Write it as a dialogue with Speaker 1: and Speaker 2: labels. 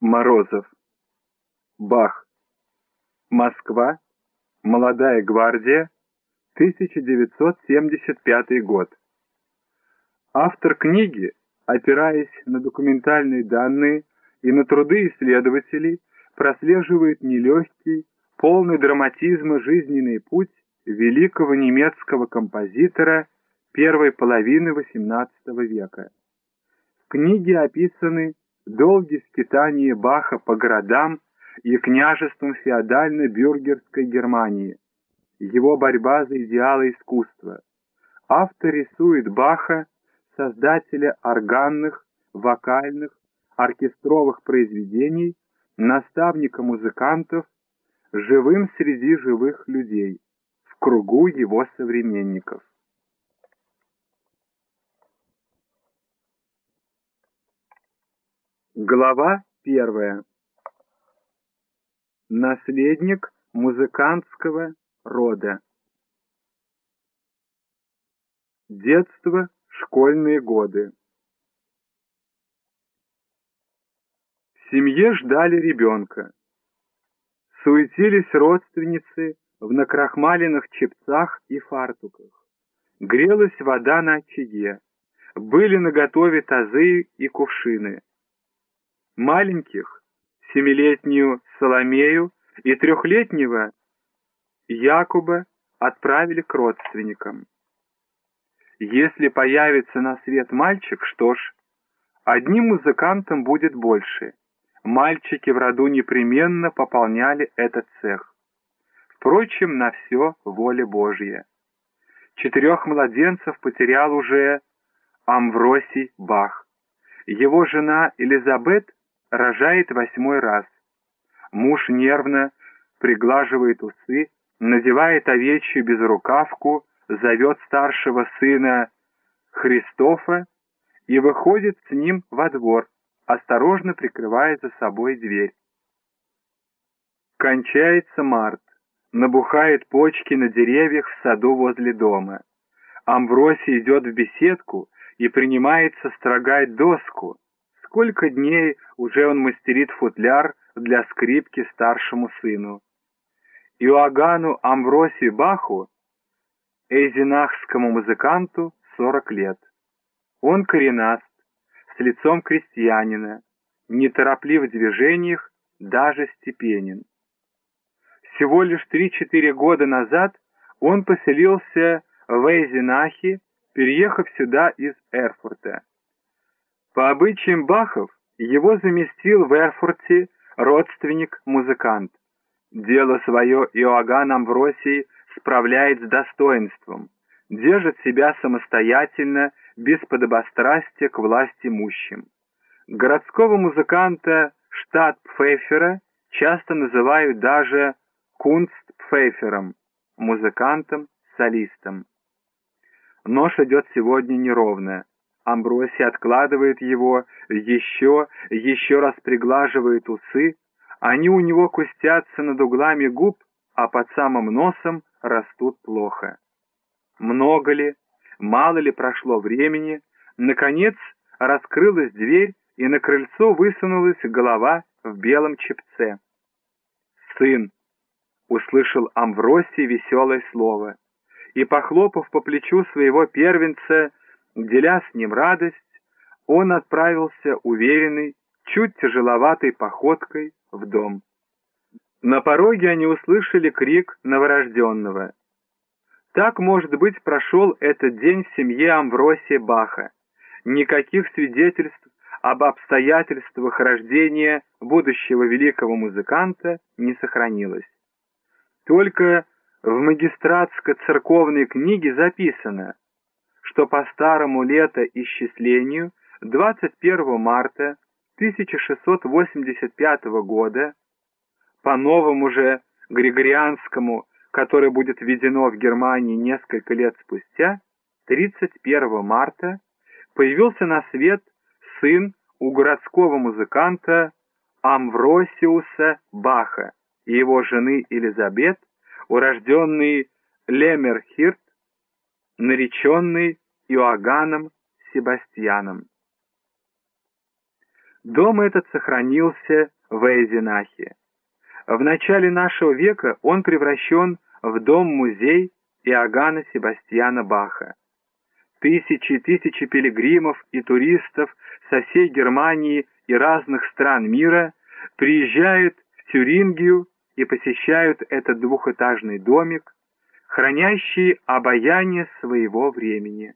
Speaker 1: Морозов. Бах. Москва. Молодая гвардия. 1975 год. Автор книги, опираясь на документальные данные и на труды исследователей, прослеживает нелегкий, полный драматизма жизненный путь великого немецкого композитора первой половины XVIII века. В книге описаны долгие скитания Баха по городам и княжествам феодально-бюргерской Германии, его борьба за идеалы искусства. Автор рисует Баха, создателя органных, вокальных, оркестровых произведений, наставника музыкантов, живым среди живых людей, в кругу его современников. Глава первая. Наследник музыкантского рода. Детство, школьные годы. В семье ждали ребенка. Суетились родственницы в накрахмаленных чепцах и фартуках. Грелась вода на очаге. Были наготове тазы и кувшины. Маленьких, семилетнюю Соломею и трехлетнего Якуба отправили к родственникам. Если появится на свет мальчик, что ж, одним музыкантом будет больше. Мальчики в роду непременно пополняли этот цех. Впрочем, на все воля Божья. Четырех младенцев потерял уже Амвросий Бах. Его жена Элизабет рожает восьмой раз. Муж нервно приглаживает усы, надевает овечью безрукавку, зовет старшего сына Христофа и выходит с ним во двор, осторожно прикрывая за собой дверь. Кончается март, набухает почки на деревьях в саду возле дома. Амвросий идет в беседку и принимается строгать доску, Сколько дней уже он мастерит футляр для скрипки старшему сыну. Иоганну Амвросию Баху, эйзенахскому музыканту, 40 лет. Он коренаст, с лицом крестьянина, нетороплив в движениях, даже степенен. Всего лишь 3-4 года назад он поселился в Эйзенахе, переехав сюда из Эрфурта. По обычаям Бахов его заместил в Эрфурте родственник-музыкант. Дело свое Иоганн Амвросий справляет с достоинством, держит себя самостоятельно, без подобострастия к власти имущим. Городского музыканта штат Пфейфера часто называют даже кунстпфейфером, музыкантом-солистом. Нож идет сегодня неровно. Амбросий откладывает его, еще, еще раз приглаживает усы. Они у него кустятся над углами губ, а под самым носом растут плохо. Много ли, мало ли прошло времени, наконец раскрылась дверь, и на крыльцо высунулась голова в белом чепце. «Сын!» — услышал Амвросий веселое слово, и, похлопав по плечу своего первенца, Деля с ним радость, он отправился уверенный, чуть тяжеловатой походкой в дом. На пороге они услышали крик новорожденного. Так, может быть, прошел этот день в семье Амвросия Баха. Никаких свидетельств об обстоятельствах рождения будущего великого музыканта не сохранилось. Только в магистратско-церковной книге записано – что по старому летоисчислению 21 марта 1685 года, по новому же Григорианскому, который будет введено в Германии несколько лет спустя, 31 марта, появился на свет сын у городского музыканта Амвросиуса Баха и его жены Элизабет, урожденный Лемерхирт, нареченный Иоганном Себастьяном. Дом этот сохранился в Эйзенахе. В начале нашего века он превращен в дом-музей Иоганна Себастьяна Баха. Тысячи и тысячи пилигримов и туристов со всей Германии и разных стран мира приезжают в Тюрингию и посещают этот двухэтажный домик, хранящий обаяние своего времени.